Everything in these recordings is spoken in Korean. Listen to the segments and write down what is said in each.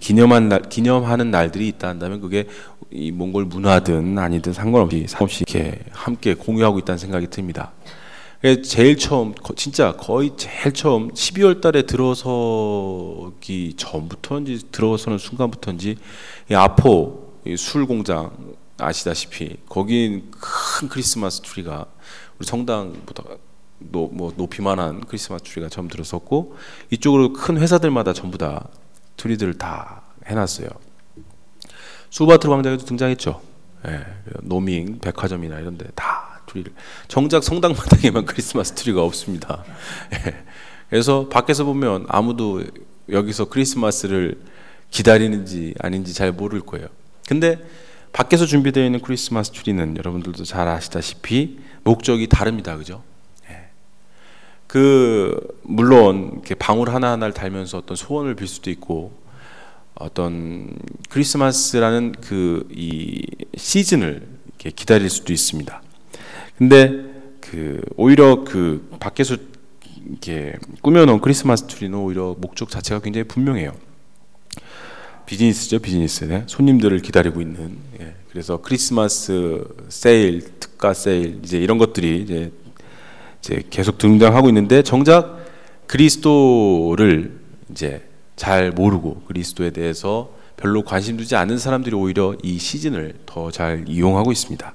기념한 날, 기념하는 날들이 있다 한다면 그게 이 몽골 문화든 아니든 상관없이 상없이 이렇게 함께 공유하고 있다는 생각이 듭니다. 제일 처음 진짜 거의 제일 처음 12월 달에 들어서기 전부터인지 들어서는 순간부터인지 이 아푸 술 공장 아시다시피 거긴 큰 크리스마스 트리가 우리 성당보다 노, 뭐 높이만한 크리스마스 트리가 처음 들어섰고 이쪽으로 큰 회사들마다 전부 다 트리들을 다 해놨어요. 수바트 광장에도 등장했죠. 예, 노밍 백화점이나 이런데 다 트리를 정작 성당마당에만 크리스마스 트리가 없습니다. 예, 그래서 밖에서 보면 아무도 여기서 크리스마스를 기다리는지 아닌지 잘 모를 거예요. 근데 밖에서 준비되어 있는 크리스마스 트리는 여러분들도 잘 아시다시피 목적이 다릅니다. 그죠? 예. 그 물론 이렇게 방울 하나하나를 달면서 어떤 소원을 빌 수도 있고 어떤 크리스마스라는 그 이 시즌을 이렇게 기다릴 수도 있습니다. 근데 그 오히려 그 밖에서 이렇게 꾸며놓은 크리스마스 트리는 오히려 목적 자체가 굉장히 분명해요. 비즈니스죠, 비즈니스. 네? 손님들을 기다리고 있는. 예. 그래서 크리스마스 세일, 특가 세일 이제 이런 것들이 이제, 이제 계속 등장하고 있는데 정작 그리스도를 이제 잘 모르고 그리스도에 대해서 별로 관심 두지 않는 사람들이 오히려 이 시즌을 더 잘 이용하고 있습니다.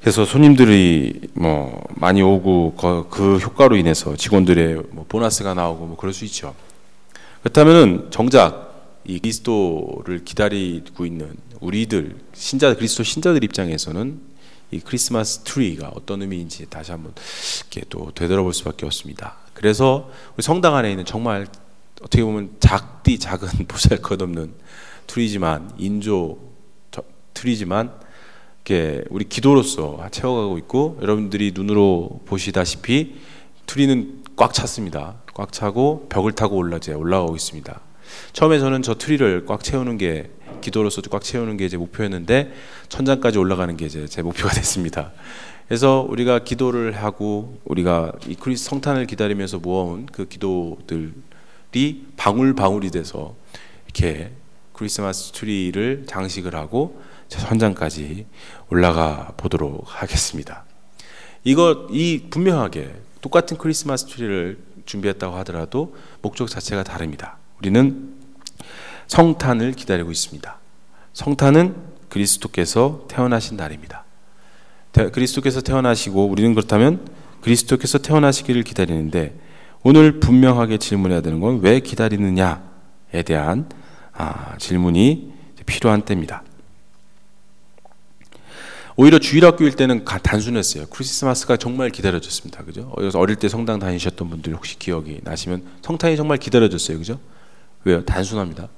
그래서 손님들이 뭐 많이 오고 그 효과로 인해서 직원들의 뭐 보너스가 나오고 뭐 그럴 수 있죠. 그렇다면은 정작 이 그리스도를 기다리고 있는 우리들 신자 그리스도 신자들 입장에서는 이 크리스마스 트리가 어떤 의미인지 다시 한번 이렇게 또 되돌아볼 수밖에 없습니다. 그래서 우리 성당 안에 있는 정말 어떻게 보면 작디 작은 보잘것없는 트리지만 인조 트리지만 이렇게 우리 기도로서 채워가고 있고 여러분들이 눈으로 보시다시피 트리는 꽉 찼습니다. 꽉 차고 벽을 타고 올라 올라가고 있습니다. 처음에 저는 저 트리를 꽉 채우는 게 기도로서 꽉 채우는 게 이제 목표였는데 천장까지 올라가는 게 이제 제 목표가 됐습니다. 그래서 우리가 기도를 하고 우리가 이 크리스 성탄을 기다리면서 모아온 그 기도들이 방울 방울이 돼서 이렇게 크리스마스 트리를 장식을 하고 천장까지 올라가 보도록 하겠습니다. 이거 이 분명하게 똑같은 크리스마스 트리를 준비했다고 하더라도 목적 자체가 다릅니다. 우리는 성탄을 기다리고 있습니다. 성탄은 그리스도께서 태어나신 날입니다. 그리스도께서 태어나시고 우리는 그렇다면 그리스도께서 태어나시기를 기다리는데 오늘 분명하게 질문해야 되는 건 왜 기다리느냐에 대한 아, 질문이 필요한 때입니다. 오히려 주일학교일 때는 단순했어요. 크리스마스가 정말 기다려졌습니다. 그죠? 어릴 때 성당 다니셨던 분들 혹시 기억이 나시면 성탄이 정말 기다려졌어요. 그죠? 왜요? 단순합니다.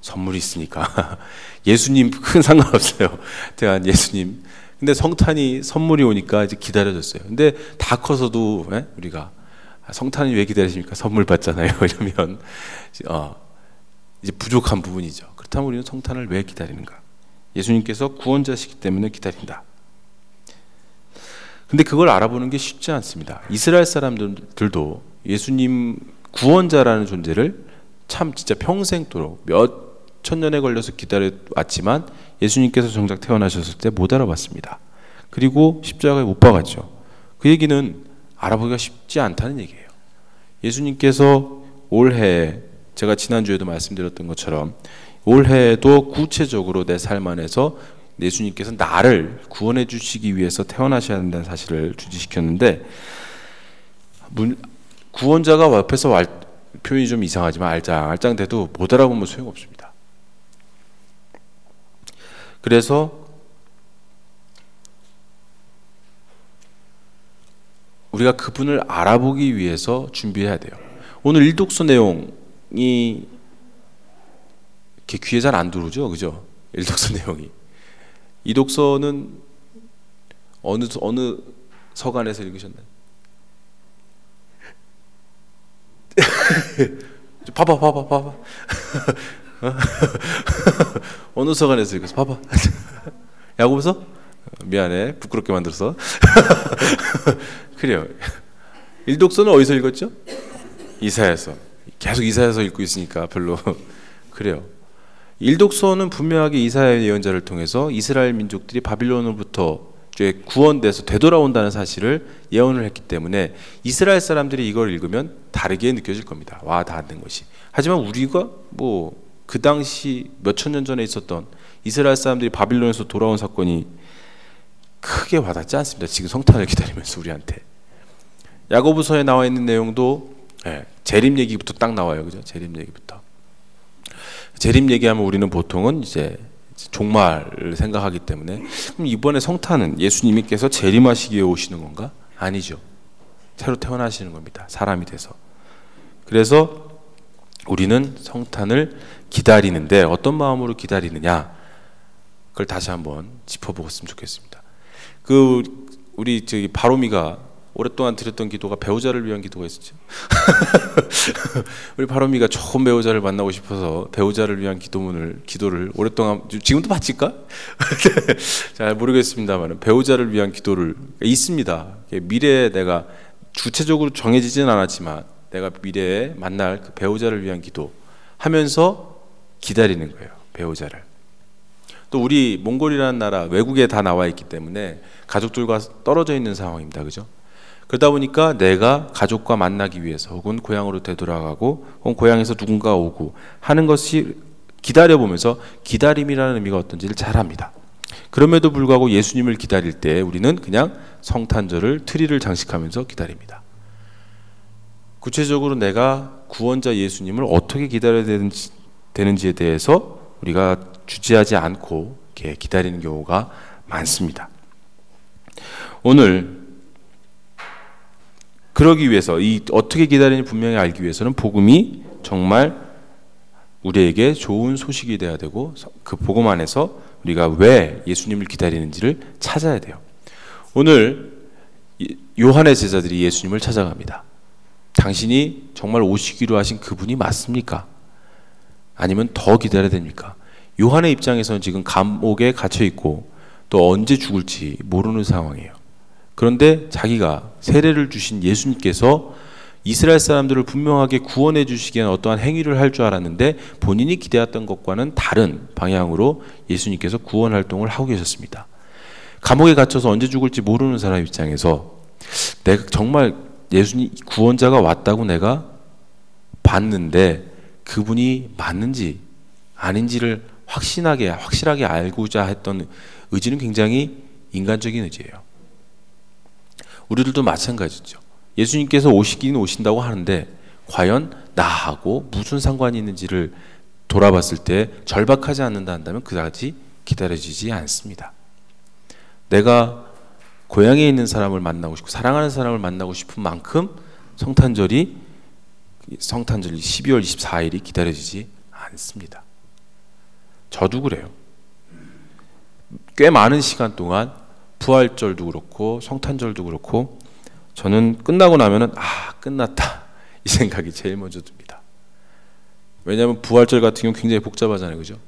선물이 있으니까. 예수님 큰 상관없어요. 대한 예수님. 근데 성탄이 선물이 오니까 이제 기다려졌어요. 근데 다 커서도 에? 예? 우리가 성탄이 왜 기다리십니까? 선물 받잖아요. 이러면 어, 이제 부족한 부분이죠. 그렇다면 우리는 성탄을 왜 기다리는가? 예수님께서 구원자시기 때문에 기다린다. 근데 그걸 알아보는 게 쉽지 않습니다. 이스라엘 사람들도 예수님 구원자라는 존재를 참 진짜 평생도록 몇 천 년에 걸려서 기다려 왔지만 예수님께서 정작 태어나셨을 때 못 알아봤습니다. 그리고 십자가에 못 박았죠. 그 얘기는 알아보기가 쉽지 않다는 얘기예요. 예수님께서 올해 제가 지난주에도 말씀드렸던 것처럼 올해에도 구체적으로 내 삶 안에서 예수님께서 나를 구원해 주시기 위해서 태어나셔야 한다는 사실을 주지시켰는데 구원자가 옆에서 표현이 좀 이상하지만 알짱 알짱 돼도 못 알아보면 소용없습니다. 그래서 우리가 그분을 알아보기 위해서 준비해야 돼요. 오늘 일독서 내용이 이렇게 귀에 잘 안 들어오죠, 그죠? 일독서 내용이 이 독서는 어느 어느 서간에서 읽으셨나요? 봐봐, 봐봐, 봐봐. 어느 서간에서 읽었어? 봐봐. 야고보서? 미안해, 부끄럽게 만들어서. 그래요. 일독서는 어디서 읽었죠? 이사에서. 계속 이사에서 읽고 있으니까 별로 그래요. 일독서는 분명하게 이사야 예언자를 통해서 이스라엘 민족들이 바빌론으로부터 이제 구원돼서 되돌아온다는 사실을 예언을 했기 때문에 이스라엘 사람들이 이걸 읽으면 다르게 느껴질 겁니다. 와 닿는 것이. 하지만 우리가 뭐 그 당시 몇 천 년 전에 있었던 이스라엘 사람들이 바빌론에서 돌아온 사건이 크게 와닿지 않습니다. 지금 성탄을 기다리면서 우리한테. 야고보서에 나와 있는 내용도 예, 재림 얘기부터 딱 나와요. 그죠? 재림 얘기부터. 재림 얘기하면 우리는 보통은 이제 종말을 생각하기 때문에 그럼 이번에 성탄은 예수님께서 재림하시기에 오시는 건가? 아니죠. 새로 태어나시는 겁니다. 사람이 돼서. 그래서 우리는 성탄을 기다리는데 어떤 마음으로 기다리느냐? 그걸 다시 한번 짚어보았으면 좋겠습니다. 그 우리 저기 바로미가 오랫동안 드렸던 기도가 배우자를 위한 기도가 있었죠. 우리 바로미가 좋은 배우자를 만나고 싶어서 배우자를 위한 기도문을 기도를 오랫동안 지금도 바칠까? 잘 모르겠습니다만 배우자를 위한 기도를 있습니다. 미래에 내가 주체적으로 정해지진 않았지만 내가 미래에 만날 그 배우자를 위한 기도 하면서 기다리는 거예요. 배우자를. 또 우리 몽골이라는 나라 외국에 다 나와 있기 때문에 가족들과 떨어져 있는 상황입니다. 그죠? 그러다 보니까 내가 가족과 만나기 위해서 혹은 고향으로 되돌아가고 혹은 고향에서 누군가 오고 하는 것이 기다려 보면서 기다림이라는 의미가 어떤지를 잘 압니다. 그럼에도 불구하고 예수님을 기다릴 때 우리는 그냥 성탄절을 트리를 장식하면서 기다립니다. 구체적으로 내가 구원자 예수님을 어떻게 기다려야 되는지, 되는지에 대해서 우리가 주지하지 않고 기다리는 경우가 많습니다. 오늘 그러기 위해서 이 어떻게 기다리는지 분명히 알기 위해서는 복음이 정말 우리에게 좋은 소식이 돼야 되고 그 복음 안에서 우리가 왜 예수님을 기다리는지를 찾아야 돼요. 오늘 요한의 제자들이 예수님을 찾아갑니다. 당신이 정말 오시기로 하신 그분이 맞습니까? 아니면 더 기다려야 됩니까? 요한의 입장에서는 지금 감옥에 갇혀 있고 또 언제 죽을지 모르는 상황이에요. 그런데 자기가 세례를 주신 예수님께서 이스라엘 사람들을 분명하게 구원해 주시기엔 어떠한 행위를 할 줄 알았는데 본인이 기대했던 것과는 다른 방향으로 예수님께서 구원 활동을 하고 계셨습니다. 감옥에 갇혀서 언제 죽을지 모르는 사람 입장에서 내가 정말 예수님 구원자가 왔다고 내가 봤는데 그분이 맞는지 아닌지를 확신하게 확실하게 알고자 했던 의지는 굉장히 인간적인 의지예요. 우리들도 마찬가지죠. 예수님께서 오시긴 오신다고 하는데 과연 나하고 무슨 상관이 있는지를 돌아봤을 때 절박하지 않는다 한다면 그다지 기다려지지 않습니다. 내가 고향에 있는 사람을 만나고 싶고 사랑하는 사람을 만나고 싶은 만큼 성탄절이 성탄절 12월 24일이 기다려지지 않습니다. 저도 그래요. 꽤 많은 시간 동안 부활절도 그렇고 성탄절도 그렇고 저는 끝나고 나면은 아 끝났다 이 생각이 제일 먼저 듭니다. 왜냐하면 부활절 같은 경우 굉장히 복잡하잖아요, 그죠?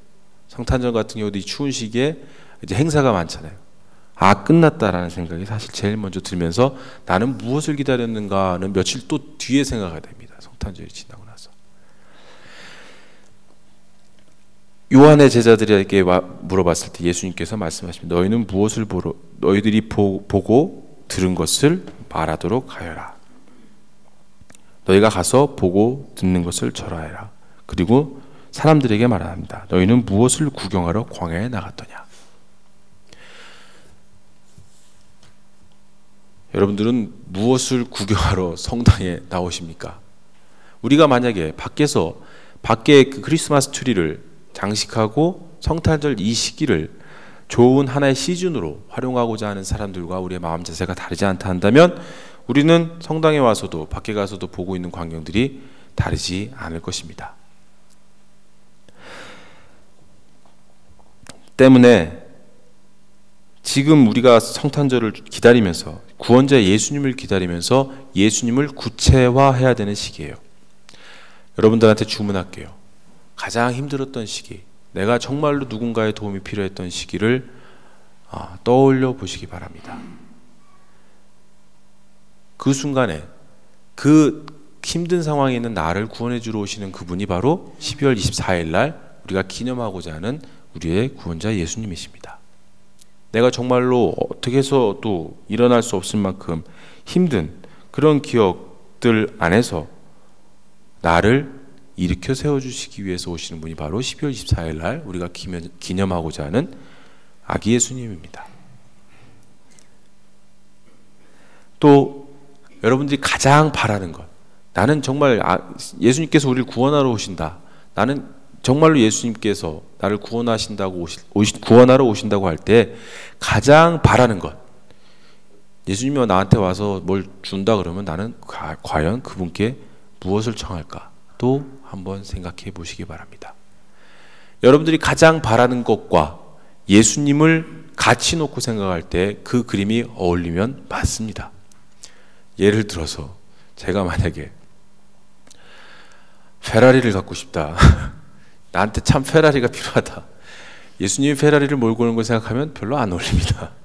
성탄절 같은 경우도 이 추운 시기에 이제 행사가 많잖아요. 아 끝났다라는 생각이 사실 제일 먼저 들면서 나는 무엇을 기다렸는가는 며칠 또 뒤에 생각하게 됩니다. 성탄절이 지나고 나서. 요한의 제자들에게 물어봤을 때 예수님께서 말씀하십니다. 너희는 무엇을 보러 너희들이 보, 보고 들은 것을 말하도록 하여라. 너희가 가서 보고 듣는 것을 절하여라. 그리고 사람들에게 말합니다. 너희는 무엇을 구경하러 광야에 나갔더냐? 여러분들은 무엇을 구경하러 성당에 나오십니까? 우리가 만약에 밖에서 밖에 그 크리스마스 트리를 장식하고 성탄절 이 시기를 좋은 하나의 시즌으로 활용하고자 하는 사람들과 우리의 마음 자세가 다르지 않다 한다면 우리는 성당에 와서도 밖에 가서도 보고 있는 광경들이 다르지 않을 것입니다. 때문에 지금 우리가 성탄절을 기다리면서 구원자 예수님을 기다리면서 예수님을 구체화해야 되는 시기예요. 여러분들한테 주문할게요. 가장 힘들었던 시기, 내가 정말로 누군가의 도움이 필요했던 시기를 아, 떠올려 보시기 바랍니다. 그 순간에 그 힘든 상황에 있는 나를 구원해 주러 오시는 그분이 바로 12월 24일 날 우리가 기념하고자 하는 우리의 구원자 예수님이십니다. 내가 정말로 어떻게 해서도 일어날 수 없을 만큼 힘든 그런 기억들 안에서 나를 일으켜 세워 주시기 위해서 오시는 분이 바로 12월 24일 날 우리가 기념- 기념하고자 하는 아기 예수님입니다. 또 여러분들이 가장 바라는 것 나는 정말 아- 예수님께서 우리를 구원하러 오신다. 나는 정말로 예수님께서 나를 구원하신다고 오시, 구원하러 오신다고 할 때 가장 바라는 것 예수님이 나한테 와서 뭘 준다 그러면 나는 과, 과연 그분께 무엇을 청할까? 또 한번 생각해 보시기 바랍니다. 여러분들이 가장 바라는 것과 예수님을 같이 놓고 생각할 때 그 그림이 어울리면 맞습니다. 예를 들어서 제가 만약에 페라리를 갖고 싶다. 나한테 참 페라리가 필요하다. 예수님이 페라리를 몰고 오는 걸 생각하면 별로 안 어울립니다.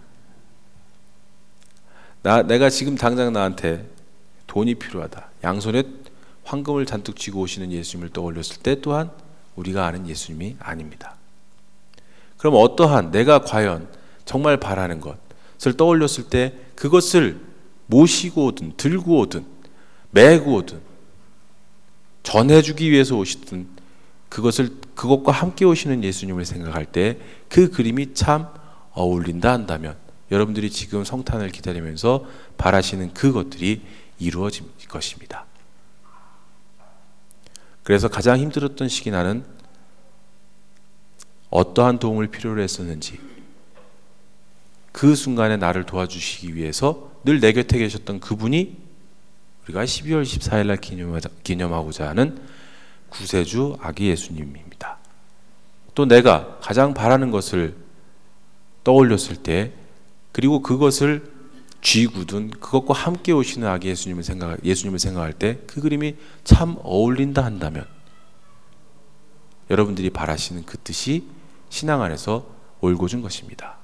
나 내가 지금 당장 나한테 돈이 필요하다. 양손에 황금을 잔뜩 쥐고 오시는 예수님을 떠올렸을 때 또한 우리가 아는 예수님이 아닙니다. 그럼 어떠한 내가 과연 정말 바라는 것을 떠올렸을 때 그것을 모시고 오든 들고 오든 메고 오든 전해주기 위해서 오시든 그것을 그것과 함께 오시는 예수님을 생각할 때 그 그림이 참 어울린다 한다면 여러분들이 지금 성탄을 기다리면서 바라시는 그것들이 이루어질 것입니다. 그래서 가장 힘들었던 시기 나는 어떠한 도움을 필요로 했었는지 그 순간에 나를 도와주시기 위해서 늘 내 곁에 계셨던 그분이 우리가 12월 14일 날 기념하고자 하는 구세주 아기 예수님입니다. 또 내가 가장 바라는 것을 떠올렸을 때 그리고 그것을 쥐구든 그것과 함께 오시는 아기 예수님을 생각 예수님을 생각할 때 그 그림이 참 어울린다 한다면 여러분들이 바라시는 그 뜻이 신앙 안에서 올고준 것입니다.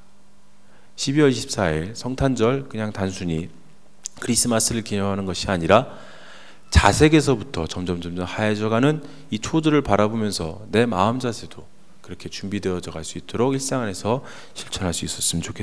12월 24일 성탄절 그냥 단순히 크리스마스를 기념하는 것이 아니라 자색에서부터 점점 점점 하얘져가는 이 초들을 바라보면서 내 마음 자세도 그렇게 준비되어져 갈 수 있도록 일상 안에서 실천할 수 있었으면 좋겠습니다.